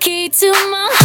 key to my